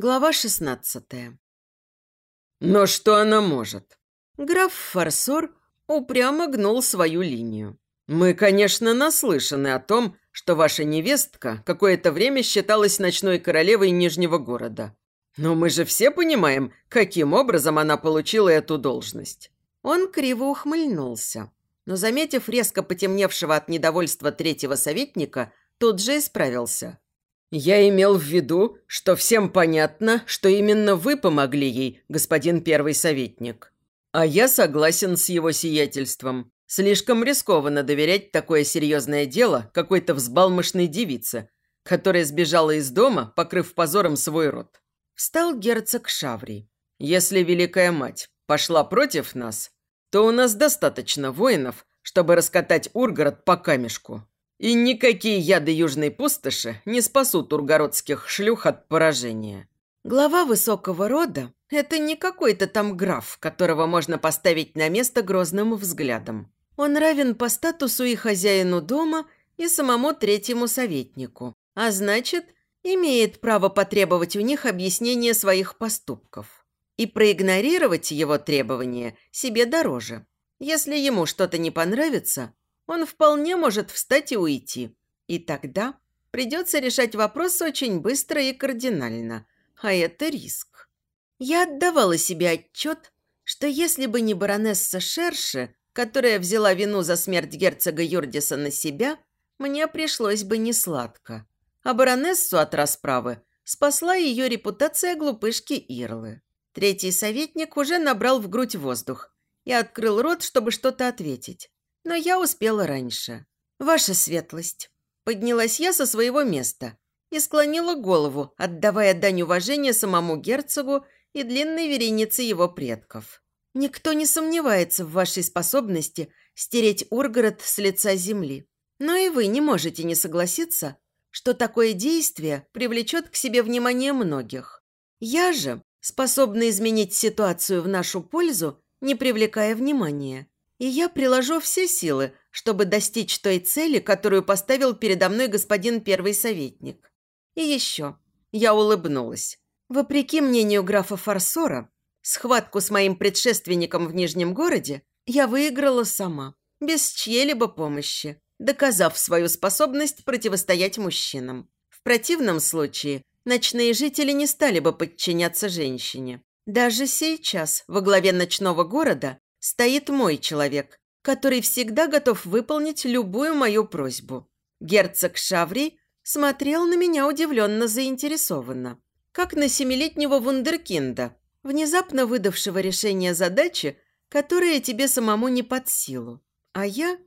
Глава 16 Но что она может? Граф Форсор упрямо гнул свою линию. Мы, конечно, наслышаны о том, что ваша невестка какое-то время считалась ночной королевой Нижнего города. Но мы же все понимаем, каким образом она получила эту должность. Он криво ухмыльнулся, но, заметив резко потемневшего от недовольства третьего советника, тут же исправился. «Я имел в виду, что всем понятно, что именно вы помогли ей, господин первый советник. А я согласен с его сиятельством. Слишком рискованно доверять такое серьезное дело какой-то взбалмошной девице, которая сбежала из дома, покрыв позором свой род». Встал герцог Шаври. «Если Великая Мать пошла против нас, то у нас достаточно воинов, чтобы раскатать Ургород по камешку. И никакие яды Южной пустоши не спасут ургородских шлюх от поражения. Глава высокого рода – это не какой-то там граф, которого можно поставить на место грозным взглядом. Он равен по статусу и хозяину дома, и самому третьему советнику. А значит, имеет право потребовать у них объяснения своих поступков. И проигнорировать его требования себе дороже. Если ему что-то не понравится, он вполне может встать и уйти. И тогда придется решать вопрос очень быстро и кардинально. А это риск. Я отдавала себе отчет, что если бы не баронесса Шерше, которая взяла вину за смерть герцога Юрдиса на себя, мне пришлось бы несладко. А баронессу от расправы спасла ее репутация глупышки Ирлы. Третий советник уже набрал в грудь воздух и открыл рот, чтобы что-то ответить но я успела раньше. «Ваша светлость!» Поднялась я со своего места и склонила голову, отдавая дань уважения самому герцогу и длинной веренице его предков. «Никто не сомневается в вашей способности стереть Ургород с лица земли. Но и вы не можете не согласиться, что такое действие привлечет к себе внимание многих. Я же способна изменить ситуацию в нашу пользу, не привлекая внимания и я приложу все силы, чтобы достичь той цели, которую поставил передо мной господин первый советник. И еще. Я улыбнулась. Вопреки мнению графа Фарсора, схватку с моим предшественником в Нижнем городе я выиграла сама, без чьей-либо помощи, доказав свою способность противостоять мужчинам. В противном случае ночные жители не стали бы подчиняться женщине. Даже сейчас, во главе ночного города, стоит мой человек, который всегда готов выполнить любую мою просьбу. Герцог Шаври смотрел на меня удивленно заинтересованно, как на семилетнего вундеркинда, внезапно выдавшего решение задачи, которая тебе самому не под силу. А я,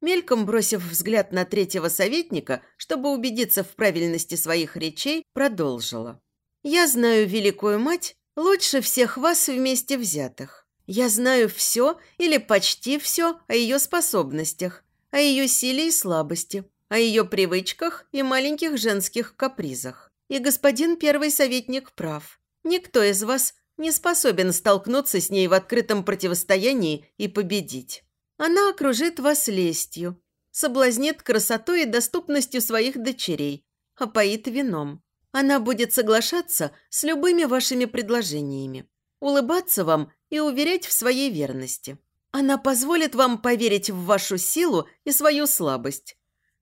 мельком бросив взгляд на третьего советника, чтобы убедиться в правильности своих речей, продолжила. «Я знаю Великую Мать лучше всех вас вместе взятых. Я знаю все или почти все о ее способностях, о ее силе и слабости, о ее привычках и маленьких женских капризах. И господин первый советник прав. Никто из вас не способен столкнуться с ней в открытом противостоянии и победить. Она окружит вас лестью, соблазнит красотой и доступностью своих дочерей, опоит вином. Она будет соглашаться с любыми вашими предложениями, улыбаться вам и уверять в своей верности. Она позволит вам поверить в вашу силу и свою слабость.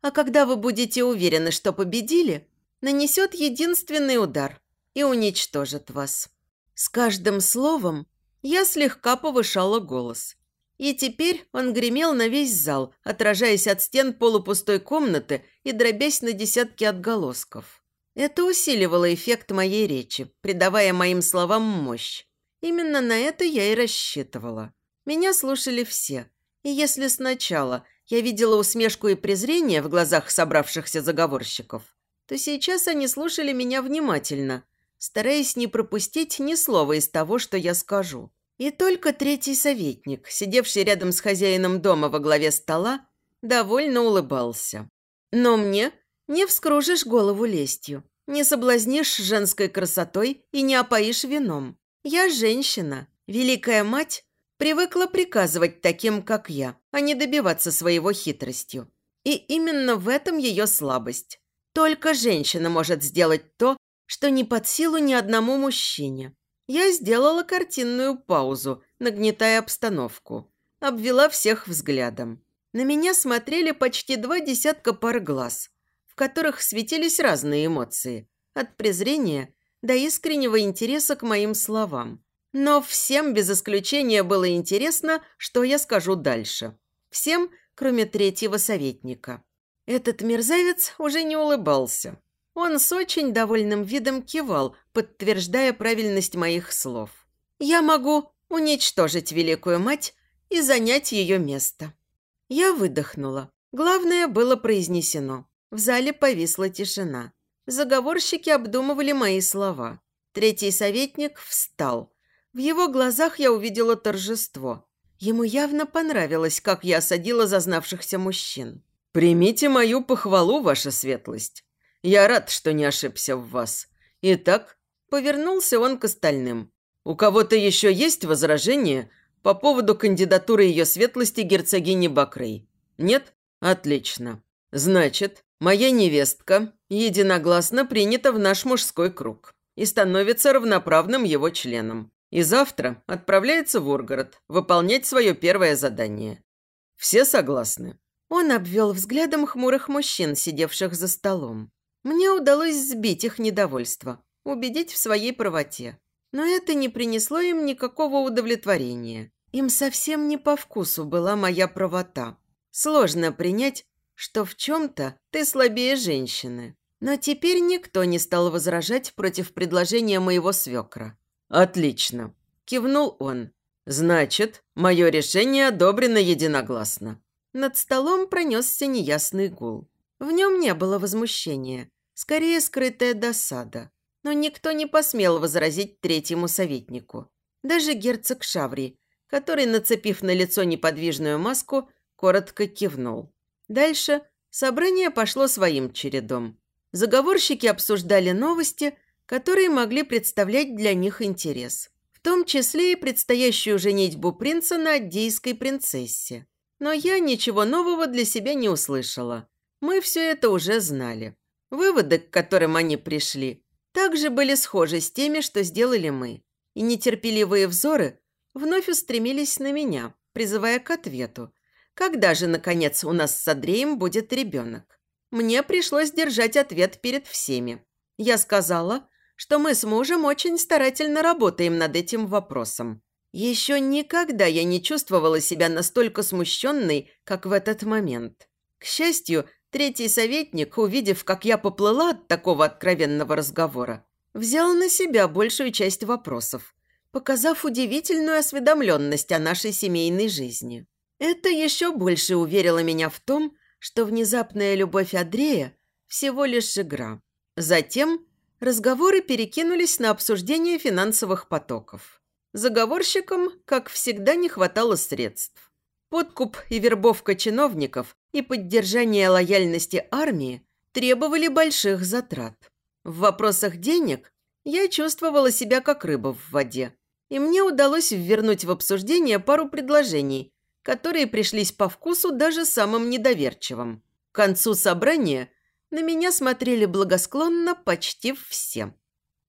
А когда вы будете уверены, что победили, нанесет единственный удар и уничтожит вас. С каждым словом я слегка повышала голос. И теперь он гремел на весь зал, отражаясь от стен полупустой комнаты и дробясь на десятки отголосков. Это усиливало эффект моей речи, придавая моим словам мощь. Именно на это я и рассчитывала. Меня слушали все. И если сначала я видела усмешку и презрение в глазах собравшихся заговорщиков, то сейчас они слушали меня внимательно, стараясь не пропустить ни слова из того, что я скажу. И только третий советник, сидевший рядом с хозяином дома во главе стола, довольно улыбался. Но мне не вскружишь голову лестью, не соблазнишь женской красотой и не опоишь вином. Я женщина. Великая мать привыкла приказывать таким, как я, а не добиваться своего хитростью. И именно в этом ее слабость. Только женщина может сделать то, что не под силу ни одному мужчине. Я сделала картинную паузу, нагнетая обстановку. Обвела всех взглядом. На меня смотрели почти два десятка пар глаз, в которых светились разные эмоции. От презрения до искреннего интереса к моим словам. Но всем без исключения было интересно, что я скажу дальше. Всем, кроме третьего советника. Этот мерзавец уже не улыбался. Он с очень довольным видом кивал, подтверждая правильность моих слов. «Я могу уничтожить Великую Мать и занять ее место». Я выдохнула. Главное было произнесено. В зале повисла тишина. Заговорщики обдумывали мои слова. Третий советник встал. В его глазах я увидела торжество. Ему явно понравилось, как я осадила зазнавшихся мужчин. «Примите мою похвалу, ваша светлость. Я рад, что не ошибся в вас. Итак, повернулся он к остальным. У кого-то еще есть возражения по поводу кандидатуры ее светлости герцогини Бакрей? Нет? Отлично. Значит, моя невестка единогласно принята в наш мужской круг и становится равноправным его членом. И завтра отправляется в Ургород выполнять свое первое задание. Все согласны?» Он обвел взглядом хмурых мужчин, сидевших за столом. Мне удалось сбить их недовольство, убедить в своей правоте. Но это не принесло им никакого удовлетворения. Им совсем не по вкусу была моя правота. Сложно принять, что в чем-то ты слабее женщины. Но теперь никто не стал возражать против предложения моего свекра. «Отлично», – кивнул он. «Значит, мое решение одобрено единогласно». Над столом пронесся неясный гул. В нем не было возмущения, скорее скрытая досада. Но никто не посмел возразить третьему советнику. Даже герцог Шаври, который, нацепив на лицо неподвижную маску, коротко кивнул. Дальше собрание пошло своим чередом. Заговорщики обсуждали новости, которые могли представлять для них интерес. В том числе и предстоящую женитьбу принца на аддейской принцессе. Но я ничего нового для себя не услышала. Мы все это уже знали. Выводы, к которым они пришли, также были схожи с теми, что сделали мы. И нетерпеливые взоры вновь устремились на меня, призывая к ответу. Когда же, наконец, у нас с Андреем будет ребенок? Мне пришлось держать ответ перед всеми. Я сказала, что мы с мужем очень старательно работаем над этим вопросом. Еще никогда я не чувствовала себя настолько смущенной, как в этот момент. К счастью, Третий советник, увидев, как я поплыла от такого откровенного разговора, взял на себя большую часть вопросов, показав удивительную осведомленность о нашей семейной жизни. Это еще больше уверило меня в том, что внезапная любовь Андрея – всего лишь игра. Затем разговоры перекинулись на обсуждение финансовых потоков. Заговорщикам, как всегда, не хватало средств. Подкуп и вербовка чиновников и поддержание лояльности армии требовали больших затрат. В вопросах денег я чувствовала себя как рыба в воде, и мне удалось ввернуть в обсуждение пару предложений, которые пришлись по вкусу даже самым недоверчивым. К концу собрания на меня смотрели благосклонно почти все.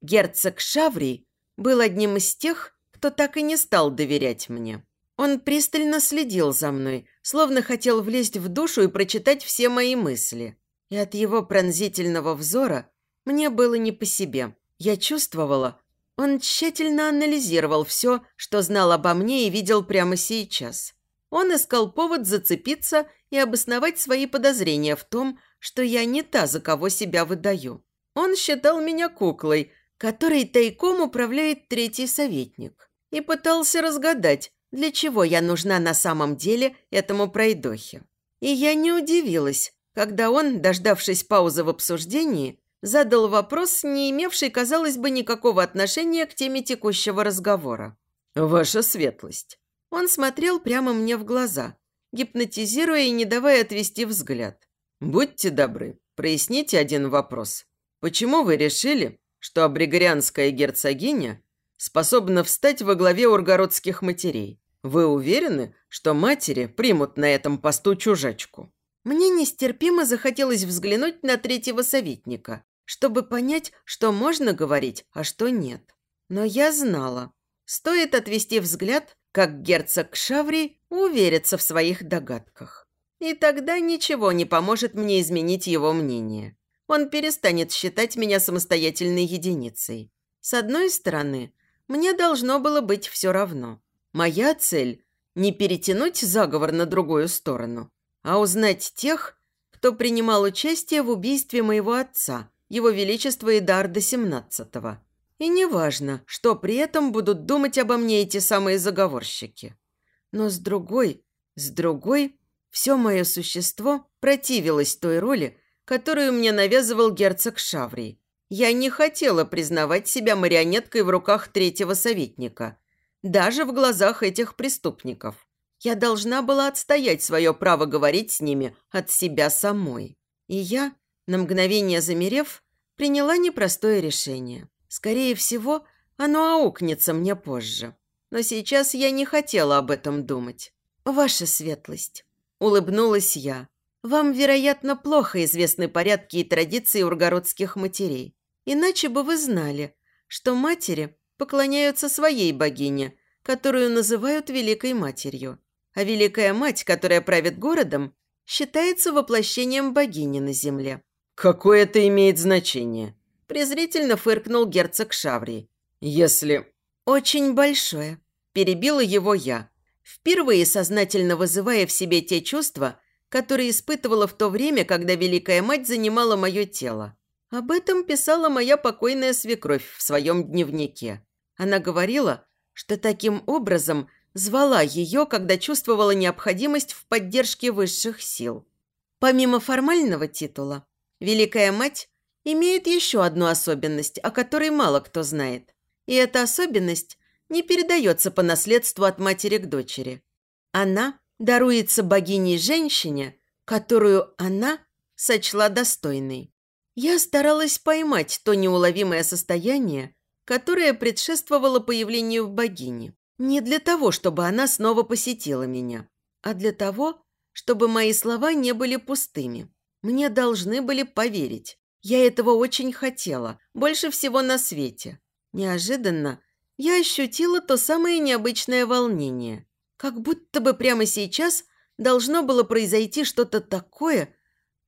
Герцог Шаврий был одним из тех, кто так и не стал доверять мне. Он пристально следил за мной, словно хотел влезть в душу и прочитать все мои мысли. И от его пронзительного взора мне было не по себе. Я чувствовала, он тщательно анализировал все, что знал обо мне и видел прямо сейчас. Он искал повод зацепиться и обосновать свои подозрения в том, что я не та, за кого себя выдаю. Он считал меня куклой, которой тайком управляет третий советник, и пытался разгадать, для чего я нужна на самом деле этому пройдохе. И я не удивилась, когда он, дождавшись паузы в обсуждении, задал вопрос, не имевший, казалось бы, никакого отношения к теме текущего разговора. «Ваша светлость». Он смотрел прямо мне в глаза, гипнотизируя и не давая отвести взгляд. «Будьте добры, проясните один вопрос. Почему вы решили, что абригорианская герцогиня способна встать во главе ургородских матерей. Вы уверены, что матери примут на этом посту чужачку?» Мне нестерпимо захотелось взглянуть на третьего советника, чтобы понять, что можно говорить, а что нет. Но я знала. Стоит отвести взгляд, как герцог Шаври уверится в своих догадках. И тогда ничего не поможет мне изменить его мнение. Он перестанет считать меня самостоятельной единицей. С одной стороны, мне должно было быть все равно. Моя цель – не перетянуть заговор на другую сторону, а узнать тех, кто принимал участие в убийстве моего отца, его величества Эдарда XVII. И неважно, что при этом будут думать обо мне эти самые заговорщики. Но с другой, с другой, все мое существо противилось той роли, которую мне навязывал герцог Шаврий. Я не хотела признавать себя марионеткой в руках третьего советника, даже в глазах этих преступников. Я должна была отстоять свое право говорить с ними от себя самой. И я, на мгновение замерев, приняла непростое решение. Скорее всего, оно аукнется мне позже. Но сейчас я не хотела об этом думать. «Ваша светлость», – улыбнулась я. «Вам, вероятно, плохо известны порядки и традиции ургородских матерей. Иначе бы вы знали, что матери поклоняются своей богине, которую называют Великой Матерью. А Великая Мать, которая правит городом, считается воплощением богини на земле. «Какое это имеет значение?» Презрительно фыркнул герцог Шаври. «Если...» «Очень большое», – перебила его я, впервые сознательно вызывая в себе те чувства, которые испытывала в то время, когда Великая Мать занимала мое тело. Об этом писала моя покойная свекровь в своем дневнике. Она говорила, что таким образом звала ее, когда чувствовала необходимость в поддержке высших сил. Помимо формального титула, Великая Мать имеет еще одну особенность, о которой мало кто знает. И эта особенность не передается по наследству от матери к дочери. Она даруется богиней-женщине, которую она сочла достойной. Я старалась поймать то неуловимое состояние, которое предшествовало появлению в богине. Не для того, чтобы она снова посетила меня, а для того, чтобы мои слова не были пустыми. Мне должны были поверить. Я этого очень хотела, больше всего на свете. Неожиданно я ощутила то самое необычное волнение. Как будто бы прямо сейчас должно было произойти что-то такое,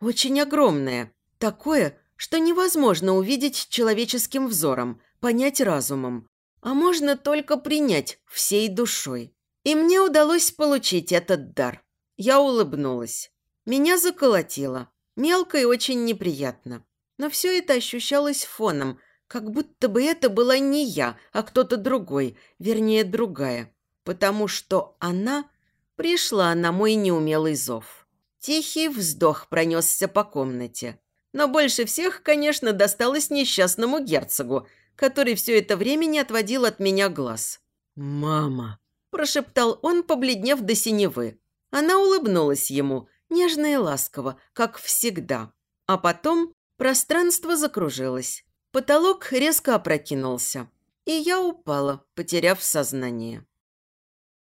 очень огромное, такое, что невозможно увидеть человеческим взором, понять разумом, а можно только принять всей душой. И мне удалось получить этот дар. Я улыбнулась. Меня заколотило. Мелко и очень неприятно. Но все это ощущалось фоном, как будто бы это была не я, а кто-то другой, вернее, другая. Потому что она пришла на мой неумелый зов. Тихий вздох пронесся по комнате. Но больше всех, конечно, досталось несчастному герцогу, который все это время не отводил от меня глаз. «Мама!» – прошептал он, побледнев до синевы. Она улыбнулась ему, нежно и ласково, как всегда. А потом Пространство закружилось. Потолок резко опрокинулся. И я упала, потеряв сознание.